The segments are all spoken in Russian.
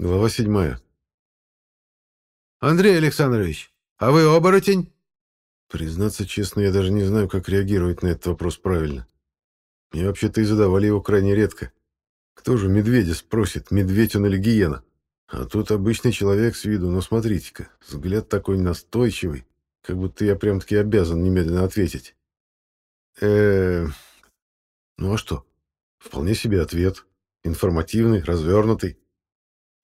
Глава седьмая. «Андрей Александрович, а вы оборотень?» Признаться честно, я даже не знаю, как реагировать на этот вопрос правильно. Мне вообще-то и задавали его крайне редко. Кто же медведя спросит, медведь он или гиена? А тут обычный человек с виду, но смотрите-ка, взгляд такой настойчивый, как будто я прям-таки обязан немедленно ответить. э Ну а что? Вполне себе ответ. Информативный, развернутый.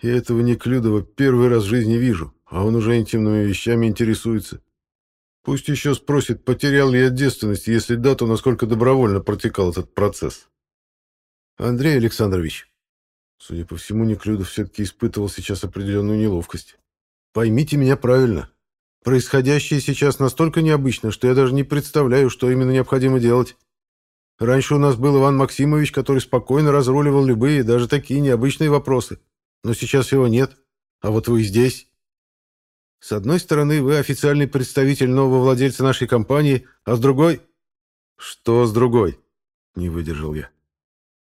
Я этого Неклюдова первый раз в жизни вижу, а он уже интимными вещами интересуется. Пусть еще спросит, потерял ли я девственность, если да, то насколько добровольно протекал этот процесс. Андрей Александрович, судя по всему, Неклюдов все-таки испытывал сейчас определенную неловкость. Поймите меня правильно. Происходящее сейчас настолько необычно, что я даже не представляю, что именно необходимо делать. Раньше у нас был Иван Максимович, который спокойно разруливал любые, даже такие необычные вопросы. Но сейчас его нет. А вот вы здесь. С одной стороны, вы официальный представитель нового владельца нашей компании, а с другой... Что с другой? Не выдержал я.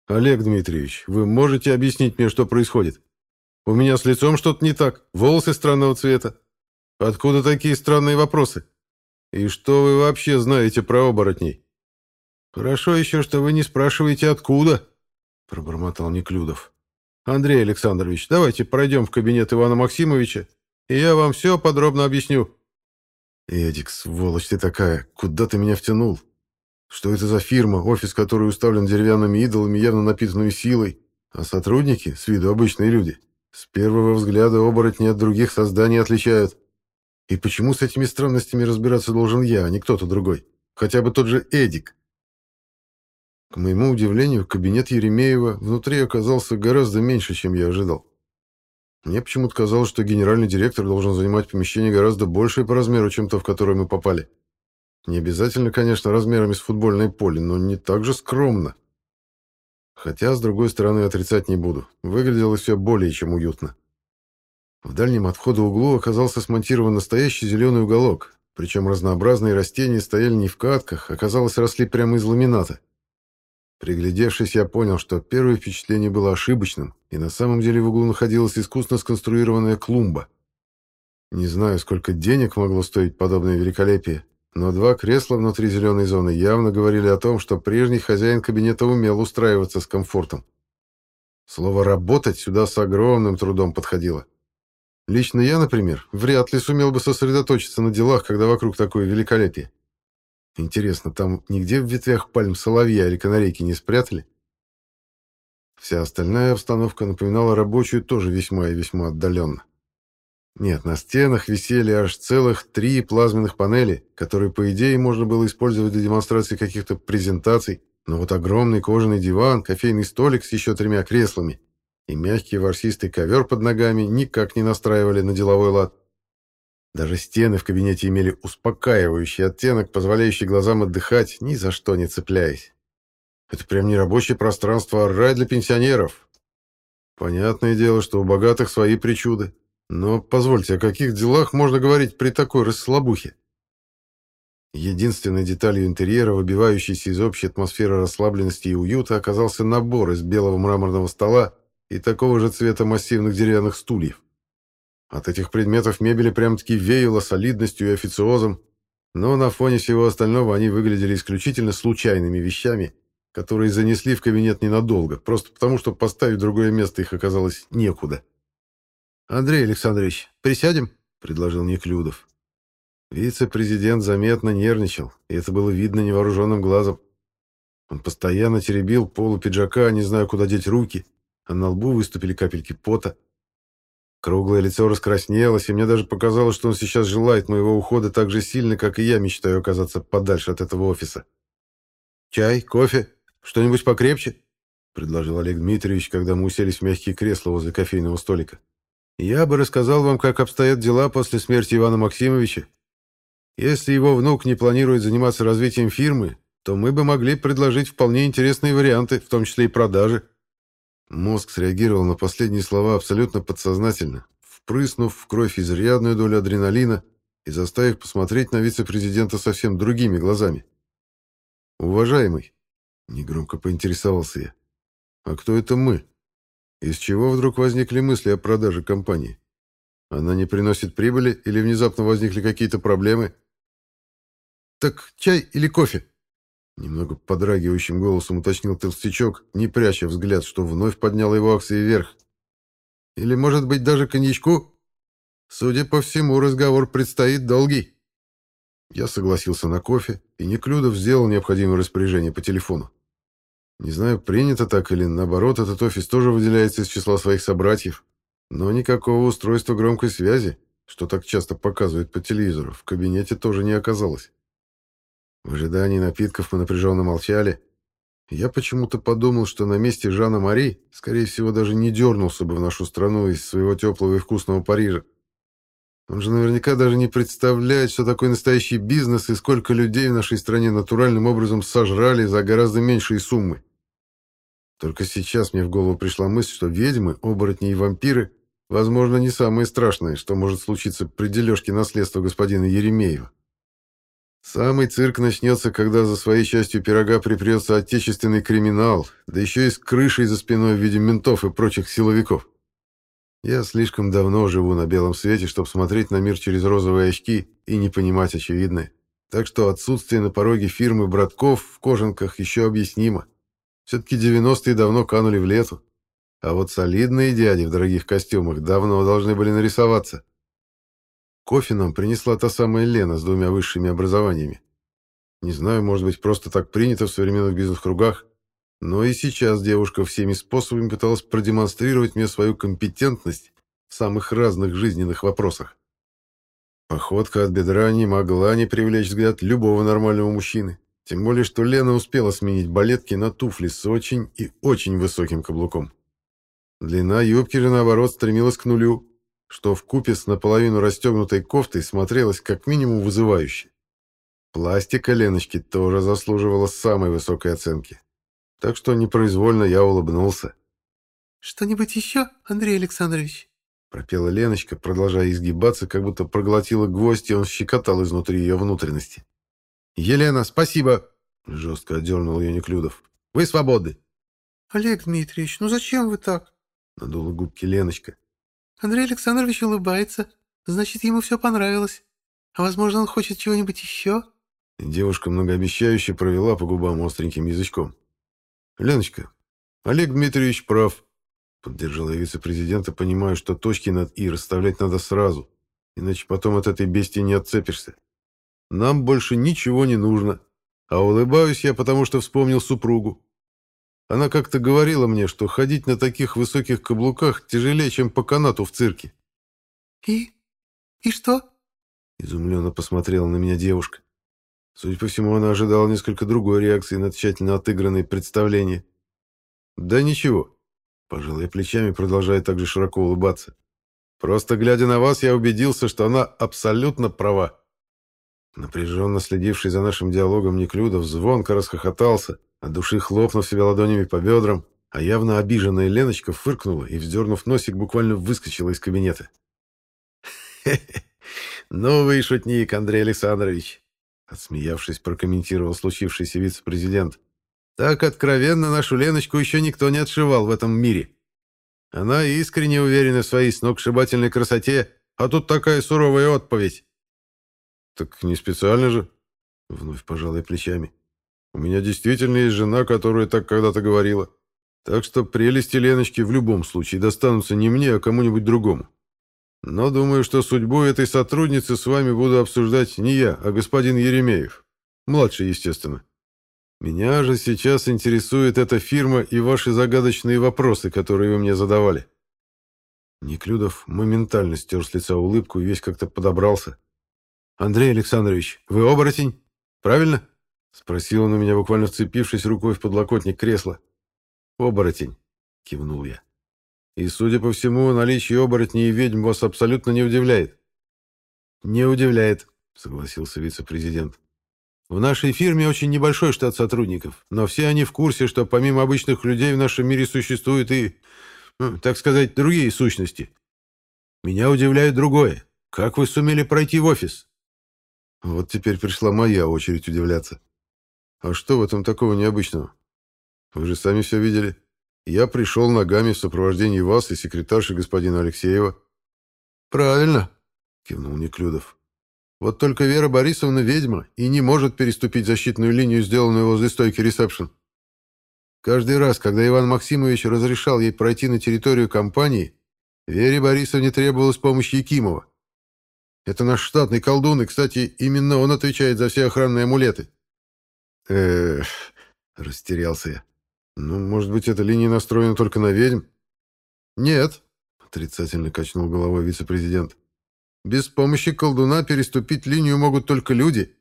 Олег Дмитриевич, вы можете объяснить мне, что происходит? У меня с лицом что-то не так, волосы странного цвета. Откуда такие странные вопросы? И что вы вообще знаете про оборотней? Хорошо еще, что вы не спрашиваете, откуда, пробормотал Неклюдов. Андрей Александрович, давайте пройдем в кабинет Ивана Максимовича, и я вам все подробно объясню. Эдик, сволочь ты такая, куда ты меня втянул? Что это за фирма, офис который уставлен деревянными идолами, явно напитанными силой, а сотрудники, с виду обычные люди, с первого взгляда оборотни от других созданий отличают. И почему с этими странностями разбираться должен я, а не кто-то другой? Хотя бы тот же Эдик. К моему удивлению, кабинет Еремеева внутри оказался гораздо меньше, чем я ожидал. Мне почему-то казалось, что генеральный директор должен занимать помещение гораздо большее по размеру, чем то, в которое мы попали. Не обязательно, конечно, размерами с футбольное поле, но не так же скромно. Хотя, с другой стороны, отрицать не буду. Выглядело все более чем уютно. В дальнем от входа углу оказался смонтирован настоящий зеленый уголок, причем разнообразные растения стояли не в катках, а, казалось, росли прямо из ламината. Приглядевшись, я понял, что первое впечатление было ошибочным, и на самом деле в углу находилась искусно сконструированная клумба. Не знаю, сколько денег могло стоить подобное великолепие, но два кресла внутри зеленой зоны явно говорили о том, что прежний хозяин кабинета умел устраиваться с комфортом. Слово «работать» сюда с огромным трудом подходило. Лично я, например, вряд ли сумел бы сосредоточиться на делах, когда вокруг такое великолепие. Интересно, там нигде в ветвях пальм соловья или канарейки не спрятали? Вся остальная обстановка напоминала рабочую тоже весьма и весьма отдаленно. Нет, на стенах висели аж целых три плазменных панели, которые, по идее, можно было использовать для демонстрации каких-то презентаций, но вот огромный кожаный диван, кофейный столик с еще тремя креслами и мягкий ворсистый ковер под ногами никак не настраивали на деловой лад. Даже стены в кабинете имели успокаивающий оттенок, позволяющий глазам отдыхать, ни за что не цепляясь. Это прям не рабочее пространство, а рай для пенсионеров. Понятное дело, что у богатых свои причуды. Но позвольте, о каких делах можно говорить при такой расслабухе? Единственной деталью интерьера, выбивающейся из общей атмосферы расслабленности и уюта, оказался набор из белого мраморного стола и такого же цвета массивных деревянных стульев. От этих предметов мебели прям-таки веяло солидностью и официозом, но на фоне всего остального они выглядели исключительно случайными вещами, которые занесли в кабинет ненадолго, просто потому, что поставить другое место их оказалось некуда. «Андрей Александрович, присядем?» — предложил Неклюдов. Вице-президент заметно нервничал, и это было видно невооруженным глазом. Он постоянно теребил полу пиджака, не зная, куда деть руки, а на лбу выступили капельки пота. Круглое лицо раскраснелось, и мне даже показалось, что он сейчас желает моего ухода так же сильно, как и я мечтаю оказаться подальше от этого офиса. «Чай? Кофе? Что-нибудь покрепче?» — предложил Олег Дмитриевич, когда мы уселись в мягкие кресла возле кофейного столика. «Я бы рассказал вам, как обстоят дела после смерти Ивана Максимовича. Если его внук не планирует заниматься развитием фирмы, то мы бы могли предложить вполне интересные варианты, в том числе и продажи». Мозг среагировал на последние слова абсолютно подсознательно, впрыснув в кровь изрядную долю адреналина и заставив посмотреть на вице-президента совсем другими глазами. «Уважаемый», — негромко поинтересовался я, — «а кто это мы?» Из чего вдруг возникли мысли о продаже компании? Она не приносит прибыли или внезапно возникли какие-то проблемы? «Так чай или кофе?» Немного подрагивающим голосом уточнил толстячок, не пряча взгляд, что вновь поднял его акции вверх. «Или, может быть, даже коньячку? Судя по всему, разговор предстоит долгий». Я согласился на кофе, и Неклюдов сделал необходимое распоряжение по телефону. Не знаю, принято так или наоборот, этот офис тоже выделяется из числа своих собратьев, но никакого устройства громкой связи, что так часто показывают по телевизору, в кабинете тоже не оказалось. В ожидании напитков мы напряженно молчали. Я почему-то подумал, что на месте Жана Мари, скорее всего, даже не дернулся бы в нашу страну из своего теплого и вкусного Парижа. Он же наверняка даже не представляет, что такое настоящий бизнес и сколько людей в нашей стране натуральным образом сожрали за гораздо меньшие суммы. Только сейчас мне в голову пришла мысль, что ведьмы, оборотни и вампиры, возможно, не самое страшное, что может случиться при дележке наследства господина Еремеева. Самый цирк начнется, когда за своей частью пирога припрется отечественный криминал, да еще и с крышей за спиной в виде ментов и прочих силовиков. Я слишком давно живу на белом свете, чтобы смотреть на мир через розовые очки и не понимать очевидное. Так что отсутствие на пороге фирмы братков в кожанках еще объяснимо. Все-таки 90-е давно канули в лету. А вот солидные дяди в дорогих костюмах давно должны были нарисоваться. Кофе нам принесла та самая Лена с двумя высшими образованиями. Не знаю, может быть, просто так принято в современных бизнес-кругах, но и сейчас девушка всеми способами пыталась продемонстрировать мне свою компетентность в самых разных жизненных вопросах. Походка от бедра не могла не привлечь взгляд любого нормального мужчины, тем более, что Лена успела сменить балетки на туфли с очень и очень высоким каблуком. Длина юбки же, наоборот, стремилась к нулю, что в купе с наполовину расстегнутой кофтой смотрелось как минимум вызывающе. Пластика Леночки тоже заслуживала самой высокой оценки. Так что непроизвольно я улыбнулся. «Что-нибудь еще, Андрей Александрович?» пропела Леночка, продолжая изгибаться, как будто проглотила гвоздь, и он щекотал изнутри ее внутренности. «Елена, спасибо!» — жестко отдернул ее Неклюдов. «Вы свободны!» «Олег Дмитриевич, ну зачем вы так?» — надула губки Леночка. Андрей Александрович улыбается. Значит, ему все понравилось. А возможно, он хочет чего-нибудь еще?» Девушка многообещающе провела по губам остреньким язычком. «Леночка, Олег Дмитриевич прав», — поддержала я вице-президента, понимая, что точки над «и» расставлять надо сразу, иначе потом от этой бестии не отцепишься. «Нам больше ничего не нужно, а улыбаюсь я, потому что вспомнил супругу. Она как-то говорила мне, что ходить на таких высоких каблуках тяжелее, чем по канату в цирке. «И? И что?» Изумленно посмотрела на меня девушка. Судя по всему, она ожидала несколько другой реакции на тщательно отыгранные представления. «Да ничего», — пожал я плечами, продолжая также широко улыбаться. «Просто глядя на вас, я убедился, что она абсолютно права». Напряженно следивший за нашим диалогом Неклюдов звонко расхохотался, от души хлопнув себя ладонями по бедрам, а явно обиженная Леночка фыркнула и, вздернув носик, буквально выскочила из кабинета. «Хе-хе, новый шутник, Андрей Александрович!» Отсмеявшись, прокомментировал случившийся вице-президент. «Так откровенно нашу Леночку еще никто не отшивал в этом мире. Она искренне уверена в своей сногсшибательной красоте, а тут такая суровая отповедь. «Так не специально же?» Вновь пожал я плечами. «У меня действительно есть жена, которая так когда-то говорила. Так что прелести Леночки в любом случае достанутся не мне, а кому-нибудь другому. Но думаю, что судьбу этой сотрудницы с вами буду обсуждать не я, а господин Еремеев. Младший, естественно. Меня же сейчас интересует эта фирма и ваши загадочные вопросы, которые вы мне задавали». Неклюдов моментально стер с лица улыбку и весь как-то подобрался. «Андрей Александрович, вы оборотень? Правильно?» Спросил он у меня, буквально вцепившись рукой в подлокотник кресла. «Оборотень», — кивнул я. «И, судя по всему, наличие оборотней и ведьм вас абсолютно не удивляет». «Не удивляет», — согласился вице-президент. «В нашей фирме очень небольшой штат сотрудников, но все они в курсе, что помимо обычных людей в нашем мире существуют и, ну, так сказать, другие сущности. Меня удивляет другое. Как вы сумели пройти в офис?» Вот теперь пришла моя очередь удивляться. А что в этом такого необычного? Вы же сами все видели. Я пришел ногами в сопровождении вас и секретарши господина Алексеева. Правильно, кивнул Неклюдов. Вот только Вера Борисовна ведьма и не может переступить защитную линию, сделанную возле стойки ресепшн. Каждый раз, когда Иван Максимович разрешал ей пройти на территорию компании, Вере Борисовне требовалась помощь Якимова. Это наш штатный колдун, и, кстати, именно он отвечает за все охранные амулеты. Эх, растерялся я. Ну, может быть, эта линия настроена только на ведьм? Нет, отрицательно качнул головой вице-президент. Без помощи колдуна переступить линию могут только люди,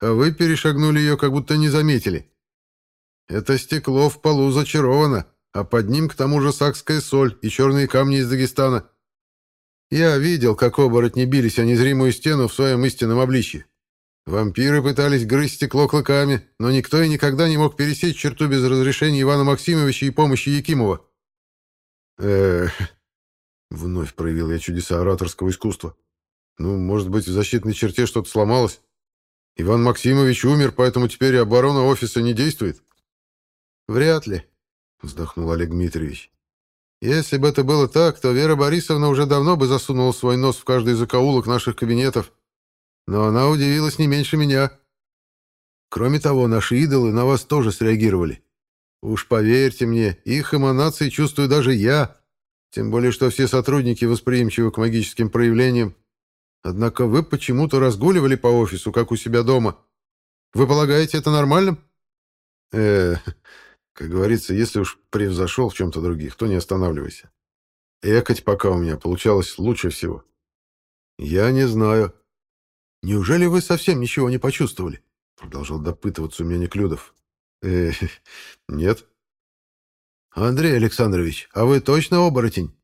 а вы перешагнули ее, как будто не заметили. Это стекло в полу зачаровано, а под ним к тому же сакская соль и черные камни из Дагестана. Я видел, как оборотни бились о незримую стену в своем истинном обличье. Вампиры пытались грызть стекло клыками, но никто и никогда не мог пересечь черту без разрешения Ивана Максимовича и помощи Якимова. Эх, вновь проявил я чудеса ораторского искусства. Ну, может быть, в защитной черте что-то сломалось? Иван Максимович умер, поэтому теперь оборона офиса не действует? Вряд ли, вздохнул Олег Дмитриевич. Если бы это было так, то Вера Борисовна уже давно бы засунула свой нос в каждый закоулок наших кабинетов. Но она удивилась не меньше меня. Кроме того, наши идолы на вас тоже среагировали. Уж поверьте мне, их эманации чувствую даже я, тем более что все сотрудники восприимчивы к магическим проявлениям. Однако вы почему-то разгуливали по офису, как у себя дома. Вы полагаете это нормальным? Э, как говорится, если уж превзошел в чем-то других, то не останавливайся. Экать пока у меня получалось лучше всего. Я не знаю. Неужели вы совсем ничего не почувствовали? Продолжал допытываться у меня Неклюдов. Э, нет. Андрей Александрович, а вы точно оборотень?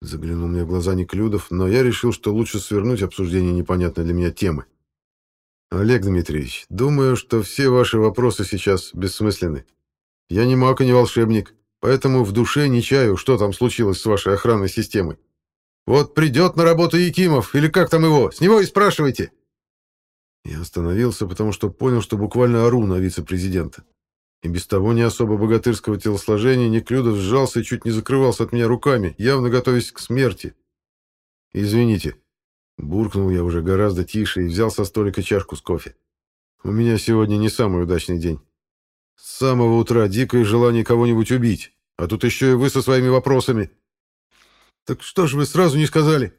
Заглянул мне в глаза Неклюдов, но я решил, что лучше свернуть обсуждение непонятной для меня темы. Олег Дмитриевич, думаю, что все ваши вопросы сейчас бессмысленны. Я не маг и не волшебник, поэтому в душе не чаю, что там случилось с вашей охранной системой. Вот придет на работу Якимов, или как там его, с него и спрашивайте. Я остановился, потому что понял, что буквально ору на вице-президента. И без того не особо богатырского телосложения Неклюдов сжался и чуть не закрывался от меня руками, явно готовясь к смерти. «Извините», — буркнул я уже гораздо тише и взял со столика чашку с кофе. «У меня сегодня не самый удачный день. С самого утра дикое желание кого-нибудь убить, а тут еще и вы со своими вопросами. Так что же вы сразу не сказали?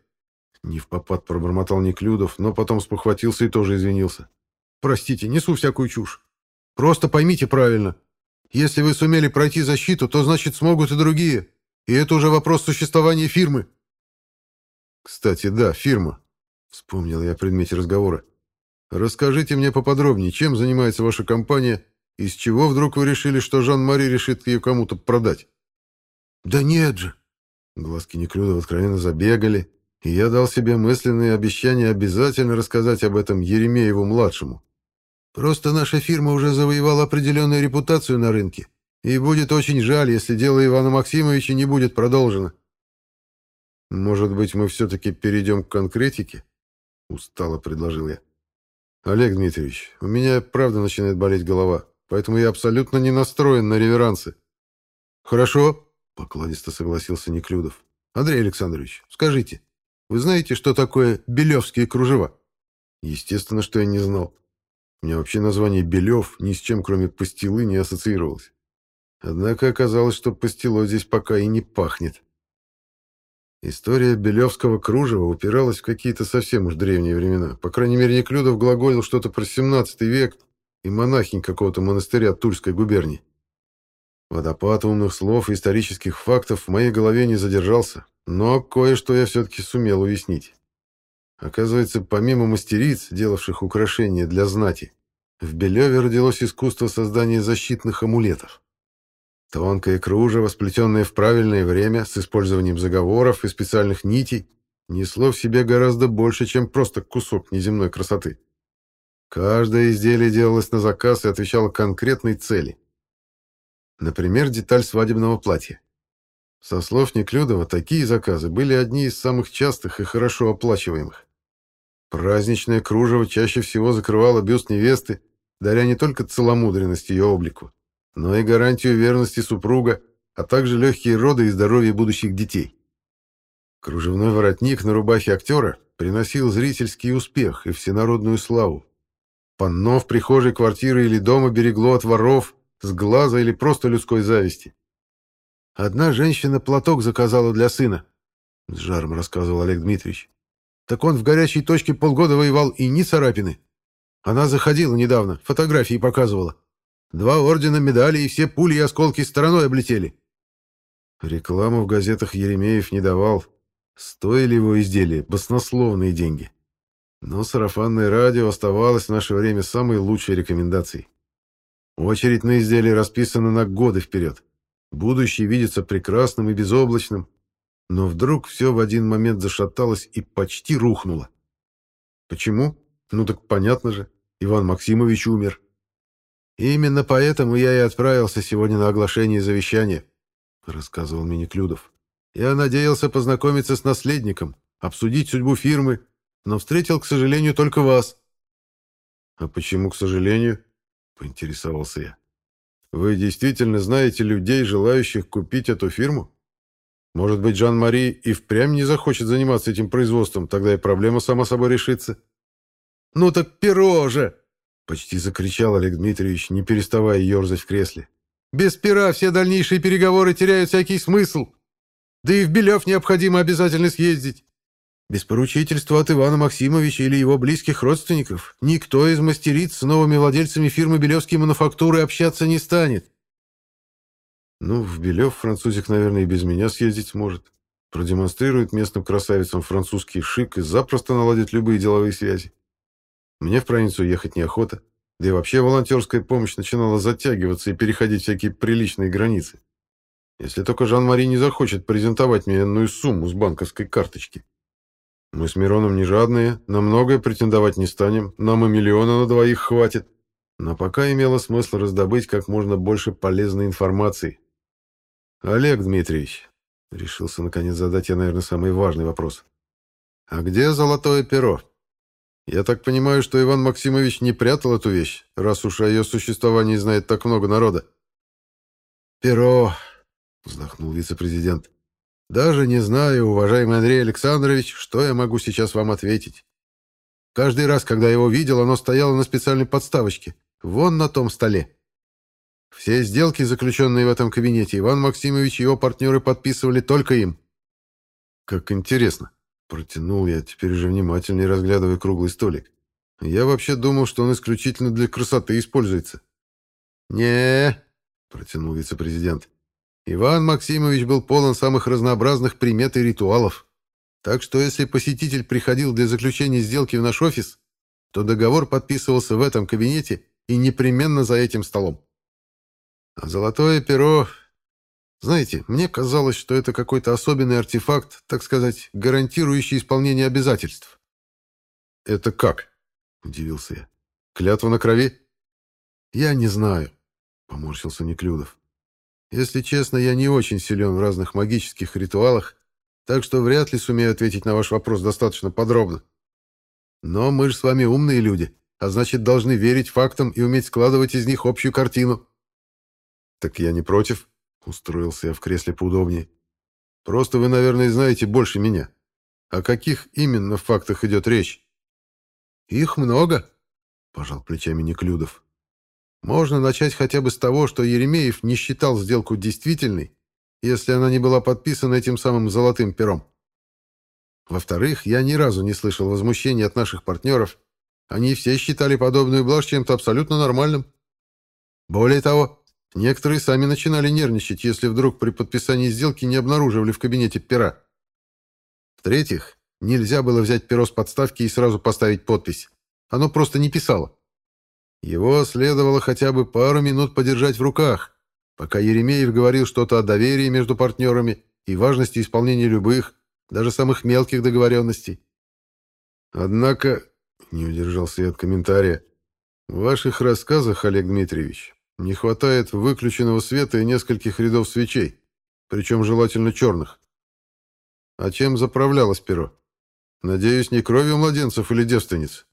Не в попад пробормотал Неклюдов, но потом спохватился и тоже извинился. Простите, несу всякую чушь. Просто поймите правильно. Если вы сумели пройти защиту, то значит смогут и другие. И это уже вопрос существования фирмы. Кстати, да, фирма. Вспомнил я о предмете разговора. Расскажите мне поподробнее, чем занимается ваша компания из чего вдруг вы решили, что Жан-Мари решит ее кому-то продать? Да нет же. Глазки Неклюдова откровенно забегали, и я дал себе мысленное обещание обязательно рассказать об этом Еремееву-младшему. Просто наша фирма уже завоевала определенную репутацию на рынке, и будет очень жаль, если дело Ивана Максимовича не будет продолжено. Может быть, мы все-таки перейдем к конкретике? Устало предложил я. Олег Дмитриевич, у меня правда начинает болеть голова поэтому я абсолютно не настроен на реверансы. Хорошо, покладисто согласился Неклюдов. Андрей Александрович, скажите, вы знаете, что такое белевские кружева? Естественно, что я не знал. У меня вообще название Белев ни с чем, кроме пастилы, не ассоциировалось. Однако оказалось, что пастилой здесь пока и не пахнет. История Белевского кружева упиралась в какие-то совсем уж древние времена. По крайней мере, Неклюдов глаголил что-то про 17 век, и монахинь какого-то монастыря Тульской губернии. Водопад умных слов и исторических фактов в моей голове не задержался, но кое-что я все-таки сумел уяснить. Оказывается, помимо мастериц, делавших украшения для знати, в Белеве родилось искусство создания защитных амулетов. Тонкое кружево, сплетенное в правильное время, с использованием заговоров и специальных нитей, несло в себе гораздо больше, чем просто кусок неземной красоты. Каждое изделие делалось на заказ и отвечало конкретной цели. Например, деталь свадебного платья. Со слов Неклюдова, такие заказы были одни из самых частых и хорошо оплачиваемых. Праздничное кружево чаще всего закрывало бюст невесты, даря не только целомудренность ее облику, но и гарантию верности супруга а также легкие роды и здоровье будущих детей. Кружевной воротник на рубахе актера приносил зрительский успех и всенародную славу. Панно в прихожей квартиры или дома берегло от воров, с глаза или просто людской зависти. Одна женщина платок заказала для сына, — с жаром рассказывал Олег Дмитриевич. Так он в горячей точке полгода воевал и ни царапины. Она заходила недавно, фотографии показывала. Два ордена, медали и все пули и осколки стороной облетели. Рекламу в газетах Еремеев не давал. Стоили его изделия баснословные деньги. Но сарафанное радио оставалось в наше время самой лучшей рекомендацией. Очередь на изделие расписана на годы вперед. Будущее видится прекрасным и безоблачным, но вдруг все в один момент зашаталось и почти рухнуло. Почему? Ну так понятно же, Иван Максимович умер. Именно поэтому я и отправился сегодня на оглашение завещания, рассказывал Миниклюдов. Я надеялся познакомиться с наследником, обсудить судьбу фирмы, но встретил, к сожалению, только вас. А почему, к сожалению? поинтересовался я. Вы действительно знаете людей, желающих купить эту фирму? Может быть, Жан-Мари и впрямь не захочет заниматься этим производством, тогда и проблема сама собой решится. «Ну так перо же!» — почти закричал Олег Дмитриевич, не переставая ерзать в кресле. «Без пера все дальнейшие переговоры теряют всякий смысл. Да и в Белев необходимо обязательно съездить. Без поручительства от Ивана Максимовича или его близких родственников никто из мастериц с новыми владельцами фирмы «Белевские мануфактуры» общаться не станет. Ну, в Белев французик, наверное, и без меня съездить сможет. Продемонстрирует местным красавицам французский шик и запросто наладит любые деловые связи. Мне в провинцию ехать неохота. Да и вообще волонтерская помощь начинала затягиваться и переходить всякие приличные границы. Если только Жан-Мари не захочет презентовать мне энную сумму с банковской карточки. Мы с Мироном не жадные, на многое претендовать не станем, нам и миллиона на двоих хватит. Но пока имело смысл раздобыть как можно больше полезной информации, «Олег Дмитриевич», — решился наконец задать я, наверное, самый важный вопрос. «А где золотое перо? Я так понимаю, что Иван Максимович не прятал эту вещь, раз уж о ее существовании знает так много народа». «Перо», — вздохнул вице-президент. «Даже не знаю, уважаемый Андрей Александрович, что я могу сейчас вам ответить. Каждый раз, когда я его видел, оно стояло на специальной подставочке, вон на том столе. Все сделки, заключенные в этом кабинете, Иван Максимович и его партнеры подписывали только им. Как интересно. Протянул я, теперь уже внимательнее разглядывая круглый столик. Я вообще думал, что он исключительно для красоты используется. не протянул вице-президент. Иван Максимович был полон самых разнообразных примет и ритуалов. Так что если посетитель приходил для заключения сделки в наш офис, то договор подписывался в этом кабинете и непременно за этим столом. А золотое перо... Знаете, мне казалось, что это какой-то особенный артефакт, так сказать, гарантирующий исполнение обязательств. «Это как?» — удивился я. «Клятва на крови?» «Я не знаю», — поморщился Неклюдов. «Если честно, я не очень силен в разных магических ритуалах, так что вряд ли сумею ответить на ваш вопрос достаточно подробно. Но мы же с вами умные люди, а значит, должны верить фактам и уметь складывать из них общую картину». «Так я не против», — устроился я в кресле поудобнее. «Просто вы, наверное, знаете больше меня. О каких именно фактах идет речь?» «Их много», — пожал плечами Неклюдов. «Можно начать хотя бы с того, что Еремеев не считал сделку действительной, если она не была подписана этим самым золотым пером. Во-вторых, я ни разу не слышал возмущения от наших партнеров. Они все считали подобную блажь чем-то абсолютно нормальным. Более того, Некоторые сами начинали нервничать, если вдруг при подписании сделки не обнаруживали в кабинете пера. В-третьих, нельзя было взять перо с подставки и сразу поставить подпись. Оно просто не писало. Его следовало хотя бы пару минут подержать в руках, пока Еремеев говорил что-то о доверии между партнерами и важности исполнения любых, даже самых мелких договоренностей. Однако, не удержался я от комментария, в ваших рассказах, Олег Дмитриевич, не хватает выключенного света и нескольких рядов свечей, причем желательно черных. А чем заправлялось перо? Надеюсь, не кровью младенцев или девственниц?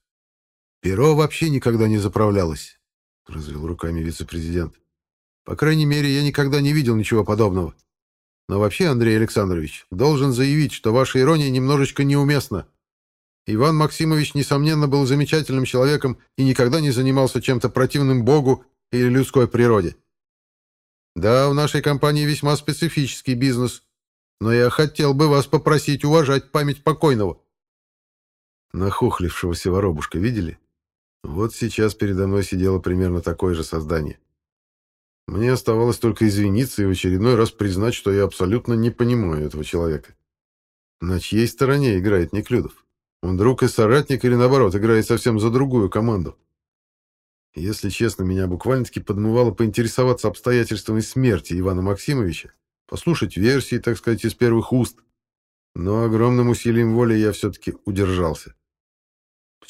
Перо вообще никогда не заправлялось, развел руками вице-президент. По крайней мере, я никогда не видел ничего подобного. Но вообще, Андрей Александрович, должен заявить, что ваша ирония немножечко неуместна. Иван Максимович, несомненно, был замечательным человеком и никогда не занимался чем-то противным Богу или людской природе. Да, в нашей компании весьма специфический бизнес, но я хотел бы вас попросить уважать память покойного. Нахохлившегося воробушка видели? Вот сейчас передо мной сидело примерно такое же создание. Мне оставалось только извиниться и в очередной раз признать, что я абсолютно не понимаю этого человека. На чьей стороне играет Неклюдов? Он друг и соратник или, наоборот, играет совсем за другую команду? Если честно, меня буквально-таки подмывало поинтересоваться обстоятельствами смерти Ивана Максимовича, послушать версии, так сказать, из первых уст. Но огромным усилием воли я все-таки удержался.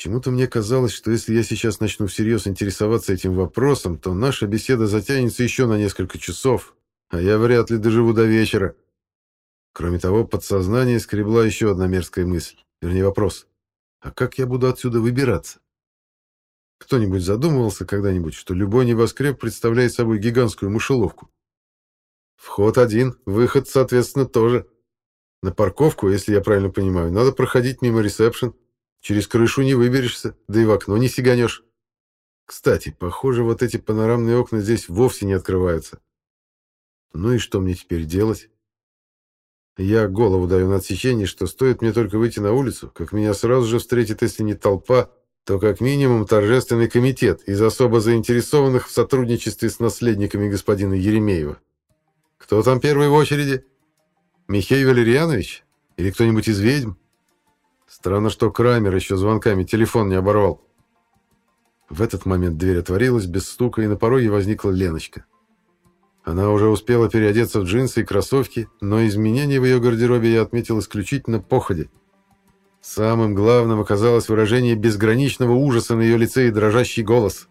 Почему-то мне казалось, что если я сейчас начну всерьез интересоваться этим вопросом, то наша беседа затянется еще на несколько часов, а я вряд ли доживу до вечера. Кроме того, подсознание скребла еще одна мерзкая мысль, вернее вопрос. А как я буду отсюда выбираться? Кто-нибудь задумывался когда-нибудь, что любой небоскреб представляет собой гигантскую мышеловку? Вход один, выход, соответственно, тоже. На парковку, если я правильно понимаю, надо проходить мимо ресепшн. Через крышу не выберешься, да и в окно не сиганешь. Кстати, похоже, вот эти панорамные окна здесь вовсе не открываются. Ну и что мне теперь делать? Я голову даю на отсечение, что стоит мне только выйти на улицу, как меня сразу же встретит, если не толпа, то как минимум торжественный комитет из особо заинтересованных в сотрудничестве с наследниками господина Еремеева. Кто там первый в очереди? Михей Валерьянович? Или кто-нибудь из ведьм? Странно, что Крамер еще звонками телефон не оборвал. В этот момент дверь отворилась без стука, и на пороге возникла Леночка. Она уже успела переодеться в джинсы и кроссовки, но изменения в ее гардеробе я отметил исключительно походе. Самым главным оказалось выражение безграничного ужаса на ее лице и дрожащий голос.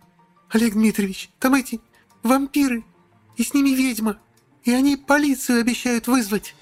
«Олег Дмитриевич, там эти вампиры, и с ними ведьма, и они полицию обещают вызвать».